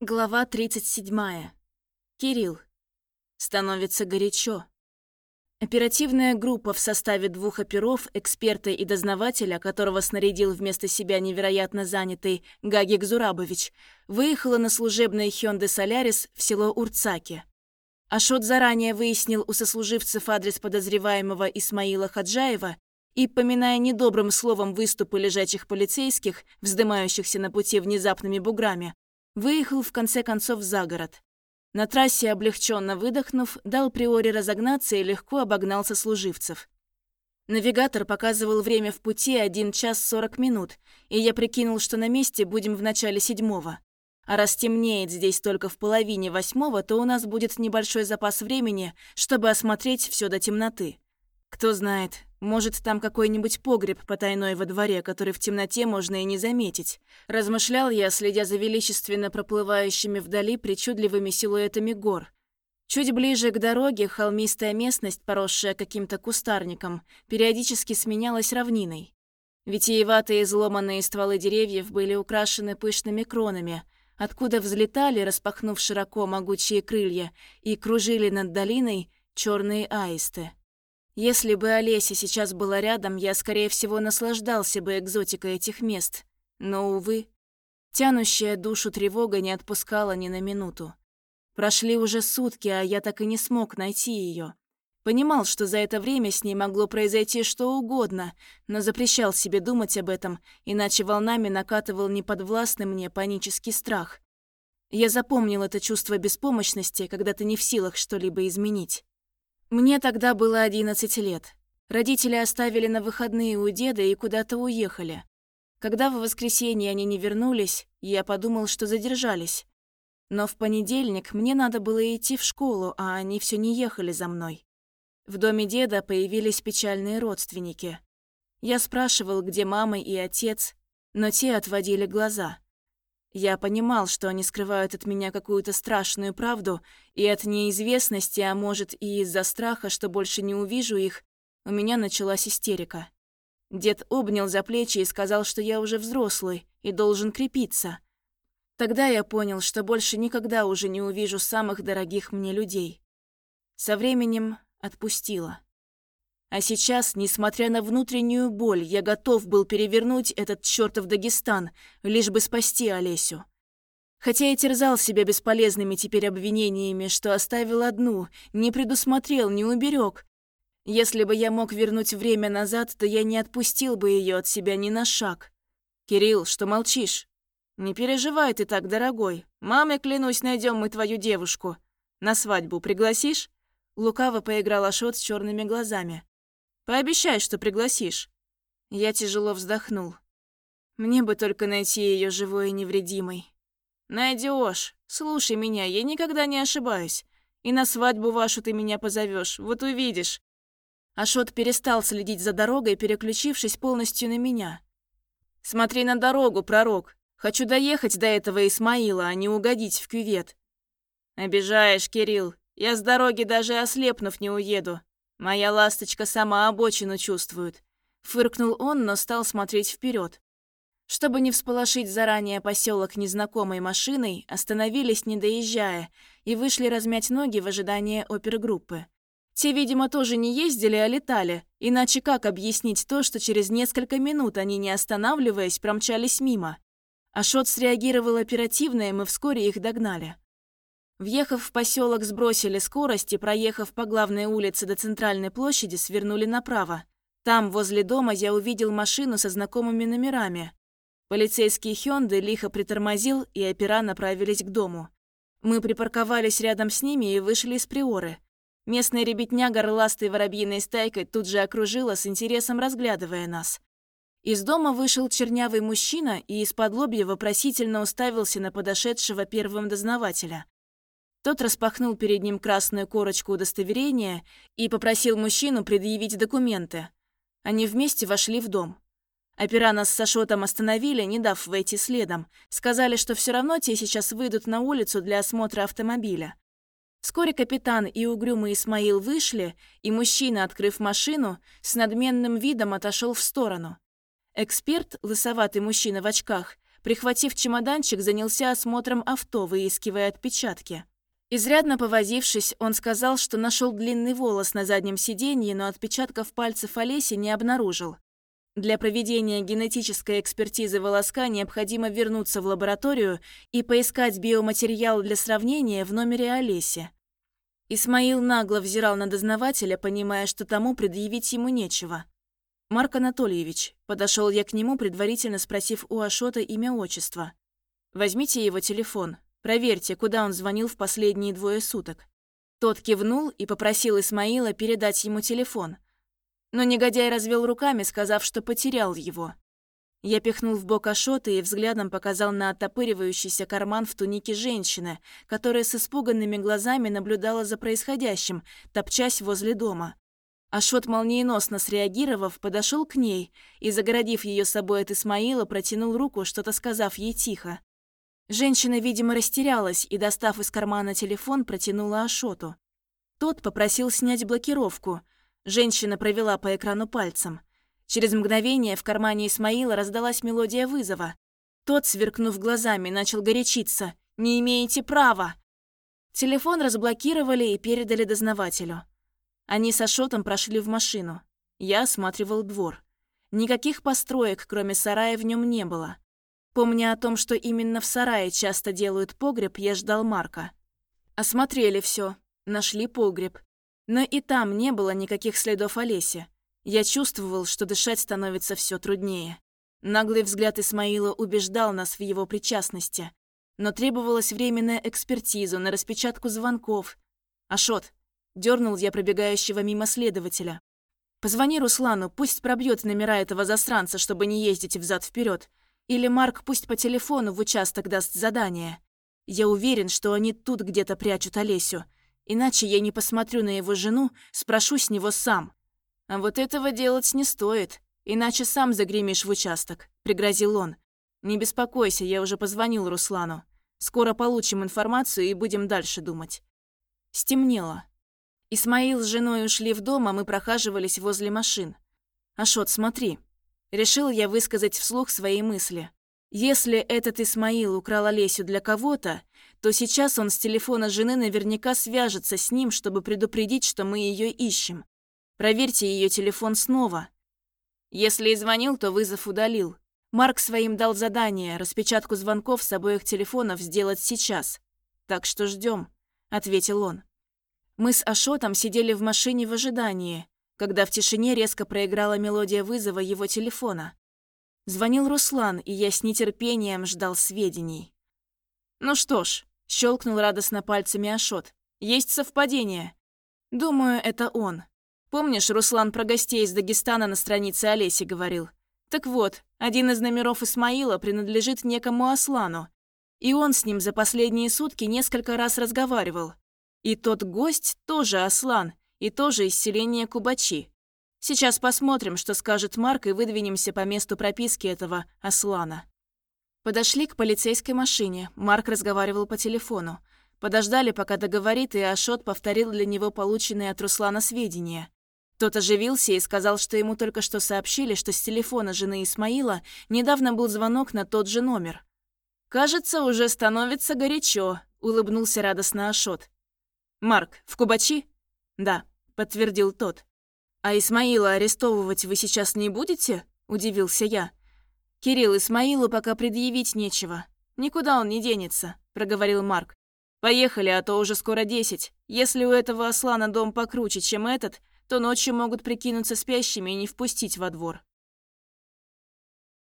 Глава 37. Кирилл. Становится горячо. Оперативная группа в составе двух оперов, эксперта и дознавателя, которого снарядил вместо себя невероятно занятый Гагик Зурабович, выехала на служебной Hyundai Солярис в село Урцаки. Ашот заранее выяснил у сослуживцев адрес подозреваемого Исмаила Хаджаева и, поминая недобрым словом выступы лежачих полицейских, вздымающихся на пути внезапными буграми, Выехал в конце концов за город. На трассе, облегченно выдохнув, дал Приоре разогнаться и легко обогнал сослуживцев. Навигатор показывал время в пути 1 час 40 минут, и я прикинул, что на месте будем в начале седьмого. А раз темнеет здесь только в половине восьмого, то у нас будет небольшой запас времени, чтобы осмотреть все до темноты. Кто знает, может, там какой-нибудь погреб потайной во дворе, который в темноте можно и не заметить. Размышлял я, следя за величественно проплывающими вдали причудливыми силуэтами гор. Чуть ближе к дороге холмистая местность, поросшая каким-то кустарником, периодически сменялась равниной. Витиеватые изломанные стволы деревьев были украшены пышными кронами, откуда взлетали, распахнув широко могучие крылья, и кружили над долиной черные аисты. Если бы Олеся сейчас была рядом, я, скорее всего, наслаждался бы экзотикой этих мест. Но, увы, тянущая душу тревога не отпускала ни на минуту. Прошли уже сутки, а я так и не смог найти ее. Понимал, что за это время с ней могло произойти что угодно, но запрещал себе думать об этом, иначе волнами накатывал неподвластный мне панический страх. Я запомнил это чувство беспомощности, когда ты не в силах что-либо изменить. Мне тогда было 11 лет. Родители оставили на выходные у деда и куда-то уехали. Когда в воскресенье они не вернулись, я подумал, что задержались. Но в понедельник мне надо было идти в школу, а они все не ехали за мной. В доме деда появились печальные родственники. Я спрашивал, где мама и отец, но те отводили глаза. Я понимал, что они скрывают от меня какую-то страшную правду, и от неизвестности, а может и из-за страха, что больше не увижу их, у меня началась истерика. Дед обнял за плечи и сказал, что я уже взрослый и должен крепиться. Тогда я понял, что больше никогда уже не увижу самых дорогих мне людей. Со временем отпустила. А сейчас, несмотря на внутреннюю боль, я готов был перевернуть этот чертов Дагестан, лишь бы спасти Олесю. Хотя и терзал себя бесполезными теперь обвинениями, что оставил одну, не предусмотрел, не уберег. Если бы я мог вернуть время назад, то я не отпустил бы ее от себя ни на шаг. «Кирилл, что молчишь?» «Не переживай ты так, дорогой. Маме, клянусь, найдем мы твою девушку. На свадьбу пригласишь?» Лукаво поиграл Ашот с черными глазами. Пообещай, что пригласишь». Я тяжело вздохнул. Мне бы только найти ее живой и невредимой. Найдешь. Слушай меня, я никогда не ошибаюсь. И на свадьбу вашу ты меня позовешь, вот увидишь. Ашот перестал следить за дорогой, переключившись полностью на меня. «Смотри на дорогу, пророк. Хочу доехать до этого Исмаила, а не угодить в кювет». «Обижаешь, Кирилл. Я с дороги даже ослепнув не уеду. Моя ласточка сама обочину чувствует. Фыркнул он, но стал смотреть вперед. Чтобы не всполошить заранее поселок незнакомой машиной, остановились, не доезжая, и вышли размять ноги в ожидании опергруппы. Те, видимо, тоже не ездили, а летали, иначе как объяснить то, что через несколько минут они, не останавливаясь, промчались мимо? Ашот среагировал оперативно, и мы вскоре их догнали. Въехав в поселок, сбросили скорость и, проехав по главной улице до центральной площади, свернули направо. Там, возле дома, я увидел машину со знакомыми номерами. Полицейский Хёнды лихо притормозил, и опера направились к дому. Мы припарковались рядом с ними и вышли из приоры. Местная ребятня горластой воробьиной стайкой тут же окружила, с интересом разглядывая нас. Из дома вышел чернявый мужчина и из-под лобья вопросительно уставился на подошедшего первым дознавателя. Тот распахнул перед ним красную корочку удостоверения и попросил мужчину предъявить документы. Они вместе вошли в дом. Опера нас с Сашотом остановили, не дав войти следом. Сказали, что все равно те сейчас выйдут на улицу для осмотра автомобиля. Вскоре капитан и угрюмый Исмаил вышли, и мужчина, открыв машину, с надменным видом отошел в сторону. Эксперт, лысоватый мужчина в очках, Прихватив чемоданчик, занялся осмотром авто, выискивая отпечатки. Изрядно повозившись, он сказал, что нашел длинный волос на заднем сиденье, но отпечатков пальцев Олеси не обнаружил. Для проведения генетической экспертизы волоска необходимо вернуться в лабораторию и поискать биоматериал для сравнения в номере Олеси. Исмаил нагло взирал на дознавателя, понимая, что тому предъявить ему нечего. «Марк Анатольевич», — подошел я к нему, предварительно спросив у Ашота имя-отчество. «Возьмите его телефон, проверьте, куда он звонил в последние двое суток». Тот кивнул и попросил Исмаила передать ему телефон. Но негодяй развел руками, сказав, что потерял его. Я пихнул в бок Ашота и взглядом показал на оттопыривающийся карман в тунике женщины, которая с испуганными глазами наблюдала за происходящим, топчась возле дома. Ашот, молниеносно среагировав, подошел к ней и, загородив ее собой от Исмаила, протянул руку, что-то сказав ей тихо. Женщина, видимо, растерялась и, достав из кармана телефон, протянула Ашоту. Тот попросил снять блокировку – Женщина провела по экрану пальцем. Через мгновение в кармане Исмаила раздалась мелодия вызова. Тот, сверкнув глазами, начал горячиться. «Не имеете права!» Телефон разблокировали и передали дознавателю. Они с Ашотом прошли в машину. Я осматривал двор. Никаких построек, кроме сарая, в нем не было. Помня о том, что именно в сарае часто делают погреб, я ждал Марка. Осмотрели все, нашли погреб. Но и там не было никаких следов Олеси. Я чувствовал, что дышать становится все труднее. Наглый взгляд Исмаила убеждал нас в его причастности. Но требовалась временная экспертиза на распечатку звонков. «Ашот!» – дернул я пробегающего мимо следователя. «Позвони Руслану, пусть пробьет номера этого засранца, чтобы не ездить взад вперед. Или Марк пусть по телефону в участок даст задание. Я уверен, что они тут где-то прячут Олесю. Иначе я не посмотрю на его жену, спрошу с него сам. А вот этого делать не стоит, иначе сам загремишь в участок», — пригрозил он. «Не беспокойся, я уже позвонил Руслану. Скоро получим информацию и будем дальше думать». Стемнело. Исмаил с женой ушли в дом, а мы прохаживались возле машин. «Ашот, смотри». Решил я высказать вслух свои мысли. Если этот Исмаил украл Олесю для кого-то, то сейчас он с телефона жены наверняка свяжется с ним, чтобы предупредить, что мы ее ищем. Проверьте ее телефон снова. Если и звонил, то вызов удалил. Марк своим дал задание распечатку звонков с обоих телефонов сделать сейчас. Так что ждем, ответил он. Мы с Ашотом сидели в машине в ожидании, когда в тишине резко проиграла мелодия вызова его телефона. Звонил Руслан, и я с нетерпением ждал сведений. Ну что ж, Щелкнул радостно пальцами Ашот. Есть совпадение. Думаю, это он. Помнишь, Руслан про гостей из Дагестана на странице Олеси говорил? Так вот, один из номеров Исмаила принадлежит некому Аслану. И он с ним за последние сутки несколько раз разговаривал. И тот гость тоже Аслан, и тоже из селения Кубачи. Сейчас посмотрим, что скажет Марк, и выдвинемся по месту прописки этого Аслана. Подошли к полицейской машине. Марк разговаривал по телефону. Подождали, пока договорит, и Ашот повторил для него полученные от Руслана сведения. Тот оживился и сказал, что ему только что сообщили, что с телефона жены Исмаила недавно был звонок на тот же номер. «Кажется, уже становится горячо», — улыбнулся радостно Ашот. «Марк, в Кубачи?» «Да», — подтвердил тот. «А Исмаила арестовывать вы сейчас не будете?» — удивился я. «Кирилл, Исмаилу пока предъявить нечего. Никуда он не денется», — проговорил Марк. «Поехали, а то уже скоро десять. Если у этого Аслана дом покруче, чем этот, то ночью могут прикинуться спящими и не впустить во двор».